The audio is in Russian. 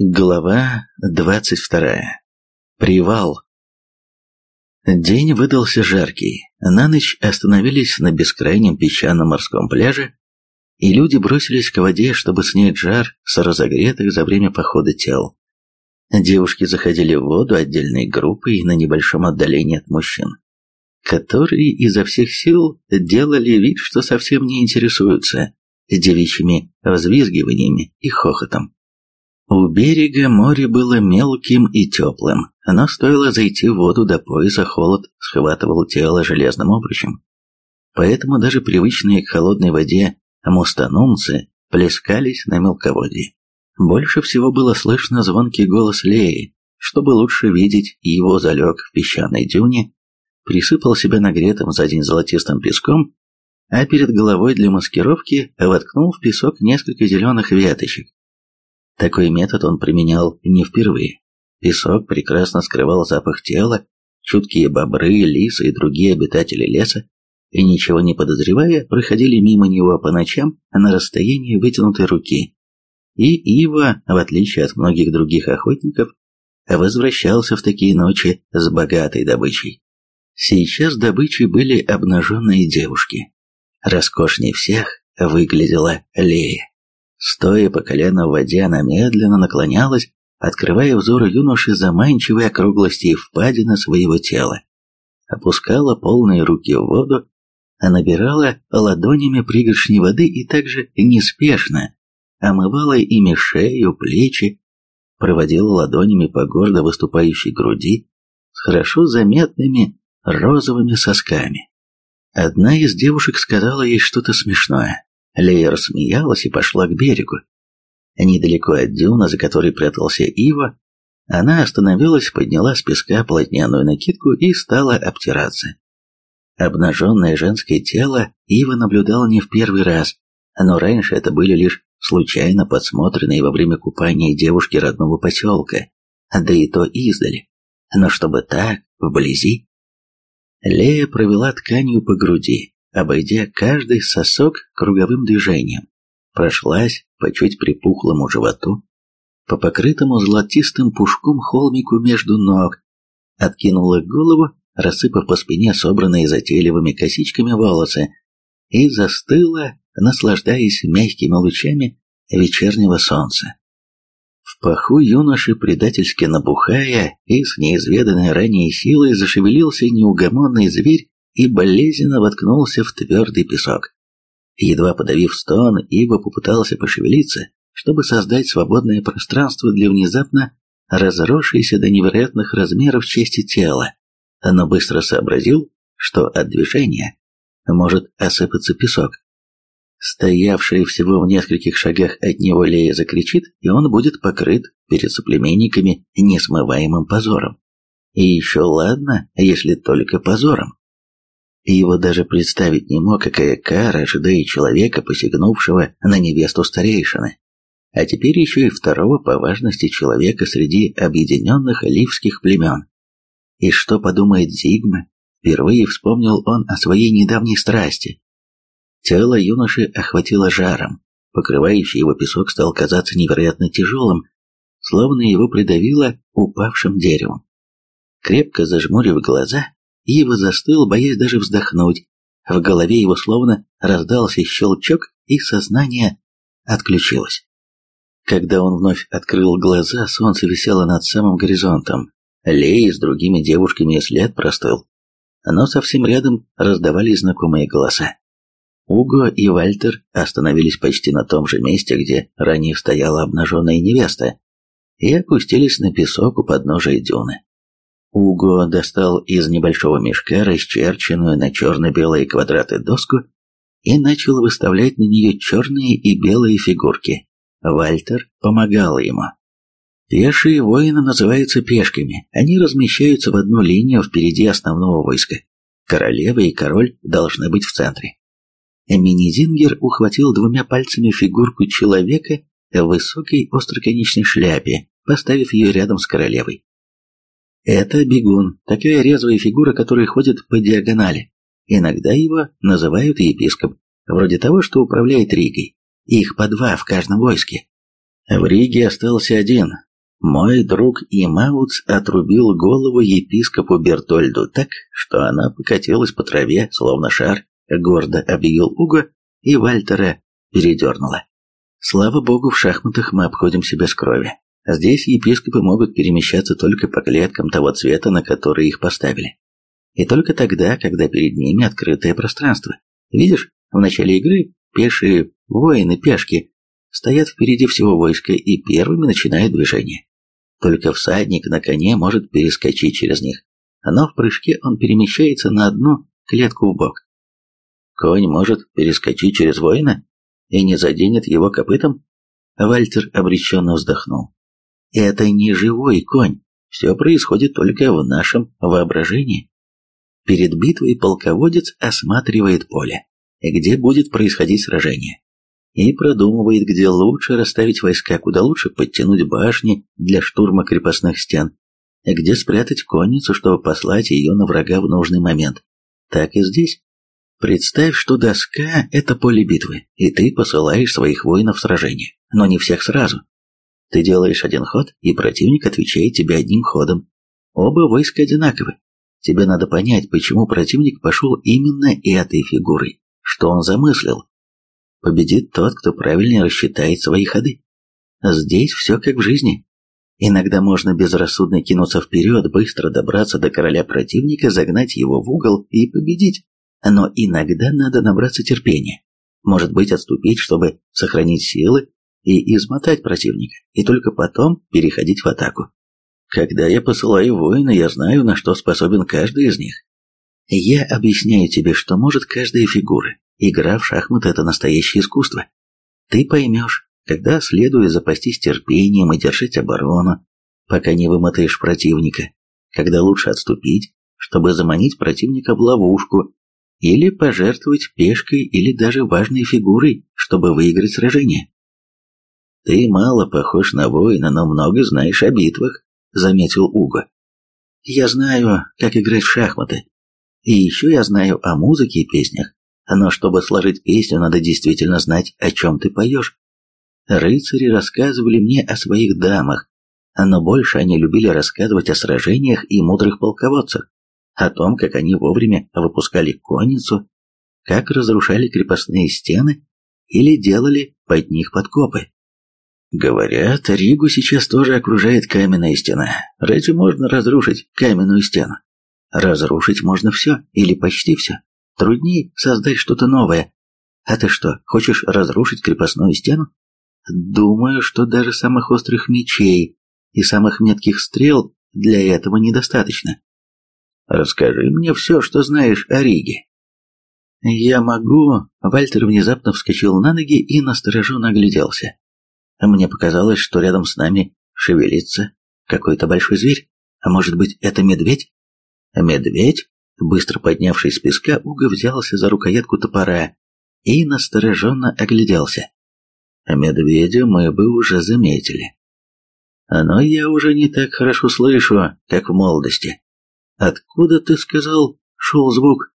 Глава двадцать вторая. Привал. День выдался жаркий. На ночь остановились на бескрайнем песчаном морском пляже, и люди бросились к воде, чтобы снять жар с разогретых за время похода тел. Девушки заходили в воду отдельной группой на небольшом отдалении от мужчин, которые изо всех сил делали вид, что совсем не интересуются девичьими взвизгиваниями и хохотом. У берега море было мелким и теплым, но стоило зайти в воду до пояса, холод схватывал тело железным обручем. Поэтому даже привычные к холодной воде мустанумцы плескались на мелководье. Больше всего было слышно звонкий голос Леи. Чтобы лучше видеть, его залег в песчаной дюне, присыпал себя нагретым за день золотистым песком, а перед головой для маскировки воткнул в песок несколько зеленых веточек, такой метод он применял не впервые. Песок прекрасно скрывал запах тела, чуткие бобры, лисы и другие обитатели леса, и ничего не подозревая, проходили мимо него по ночам на расстоянии вытянутой руки. И Ива, в отличие от многих других охотников, возвращался в такие ночи с богатой добычей. Сейчас добычей были обнаженные девушки. Роскошней всех выглядела Лея. Стоя по колено в воде, она медленно наклонялась, открывая взору юноши заманчивые округлости и впадины своего тела. Опускала полные руки в воду, а набирала ладонями пригоршни воды и также неспешно омывала ими шею, плечи, проводила ладонями по гордо выступающей груди с хорошо заметными розовыми сосками. Одна из девушек сказала ей что-то смешное. Лея рассмеялась и пошла к берегу. Недалеко от дюна, за которой прятался Ива, она остановилась, подняла с песка полотняную накидку и стала обтираться. Обнаженное женское тело Ива наблюдал не в первый раз, но раньше это были лишь случайно подсмотренные во время купания девушки родного поселка, да и то издали. Но чтобы так, вблизи. Лея провела тканью по груди, обойдя каждый сосок круговым движением. Прошлась по чуть припухлому животу, по покрытому золотистым пушком холмику между ног, откинула голову, рассыпав по спине собранные затейливыми косичками волосы, и застыла, наслаждаясь мягкими лучами вечернего солнца. В паху юноши, предательски набухая и с неизведанной ранее силой, зашевелился неугомонный зверь и болезненно воткнулся в твердый песок. Едва подавив стон, Ива попытался пошевелиться, чтобы создать свободное пространство для внезапно разросшейся до невероятных размеров части тела, но быстро сообразил, что от движения может осыпаться песок. Стоявший всего в нескольких шагах от него Лея закричит, и он будет покрыт перед соплеменниками несмываемым позором. И еще ладно, если только позором и его даже представить не мог, какая кара ожидает человека, посягнувшего на невесту старейшины. А теперь еще и второго по важности человека среди объединенных ливских племен. И что подумает Зигма? Впервые вспомнил он о своей недавней страсти. Тело юноши охватило жаром, покрывающий его песок стал казаться невероятно тяжелым, словно его придавило упавшим деревом. Крепко зажмурив глаза, Ива застыл, боясь даже вздохнуть. В голове его словно раздался щелчок, и сознание отключилось. Когда он вновь открыл глаза, солнце висело над самым горизонтом. Лей с другими девушками след простыл. Но совсем рядом раздавались знакомые голоса. Уго и Вальтер остановились почти на том же месте, где ранее стояла обнаженная невеста, и опустились на песок у подножия дюны. Уго достал из небольшого мешка расчерченную на черно-белые квадраты доску и начал выставлять на нее черные и белые фигурки. Вальтер помогал ему. Пешие воины называются пешками. Они размещаются в одну линию впереди основного войска. Королева и король должны быть в центре. Минизингер ухватил двумя пальцами фигурку человека в высокой остроконечной шляпе, поставив ее рядом с королевой. Это бегун, такая резвая фигура, которая ходит по диагонали. Иногда его называют епископ, вроде того, что управляет Ригой. Их по два в каждом войске. В Риге остался один, Мой друг Имауц отрубил голову епископу Бертольду так, что она покатилась по траве, словно шар, гордо объявил Уго, и Вальтера передернула. Слава богу, в шахматах мы обходимся без крови. Здесь епископы могут перемещаться только по клеткам того цвета, на который их поставили. И только тогда, когда перед ними открытое пространство. Видишь, в начале игры пешие воины-пешки стоят впереди всего войска и первыми начинают движение. Только всадник на коне может перескочить через них, но в прыжке он перемещается на одну клетку в бок. Конь может перескочить через воина и не заденет его копытом? Вальтер обреченно вздохнул. Это не живой конь, все происходит только в нашем воображении. Перед битвой полководец осматривает поле, где будет происходить сражение и продумывает, где лучше расставить войска, куда лучше подтянуть башни для штурма крепостных стен, где спрятать конницу, чтобы послать ее на врага в нужный момент. Так и здесь. Представь, что доска – это поле битвы, и ты посылаешь своих воинов в сражение, но не всех сразу. Ты делаешь один ход, и противник отвечает тебе одним ходом. Оба войска одинаковы. Тебе надо понять, почему противник пошел именно этой фигурой, что он замыслил, Победит тот, кто правильно рассчитает свои ходы. Здесь все как в жизни. Иногда можно безрассудно кинуться вперед, быстро добраться до короля противника, загнать его в угол и победить. Но иногда надо набраться терпения. Может быть, отступить, чтобы сохранить силы и измотать противника, и только потом переходить в атаку. Когда я посылаю воина, я знаю, на что способен каждый из них. Я объясняю тебе, что может каждая фигура, Игра в шахматы – это настоящее искусство. Ты поймешь, когда следует запастись терпением и держать оборону, пока не вымотаешь противника, когда лучше отступить, чтобы заманить противника в ловушку, или пожертвовать пешкой или даже важной фигурой, чтобы выиграть сражение. «Ты мало похож на воина, но много знаешь о битвах», — заметил Уго. «Я знаю, как играть в шахматы. И еще я знаю о музыке и песнях. Но чтобы сложить песню, надо действительно знать, о чем ты поешь. Рыцари рассказывали мне о своих дамах, но больше они любили рассказывать о сражениях и мудрых полководцах, о том, как они вовремя выпускали конницу, как разрушали крепостные стены или делали под них подкопы. Говорят, Ригу сейчас тоже окружает каменная стена. Разве можно разрушить каменную стену? Разрушить можно все, или почти все. Трудней создать что-то новое. А ты что, хочешь разрушить крепостную стену? Думаю, что даже самых острых мечей и самых метких стрел для этого недостаточно. Расскажи мне все, что знаешь о Риге. Я могу... Вальтер внезапно вскочил на ноги и настороженно огляделся. Мне показалось, что рядом с нами шевелится какой-то большой зверь. А может быть, это медведь? Медведь? Быстро поднявшись с песка, Уга взялся за рукоятку топора и настороженно огляделся. Медведя мы бы уже заметили. Но я уже не так хорошо слышу, как в молодости. Откуда, ты сказал, шел звук?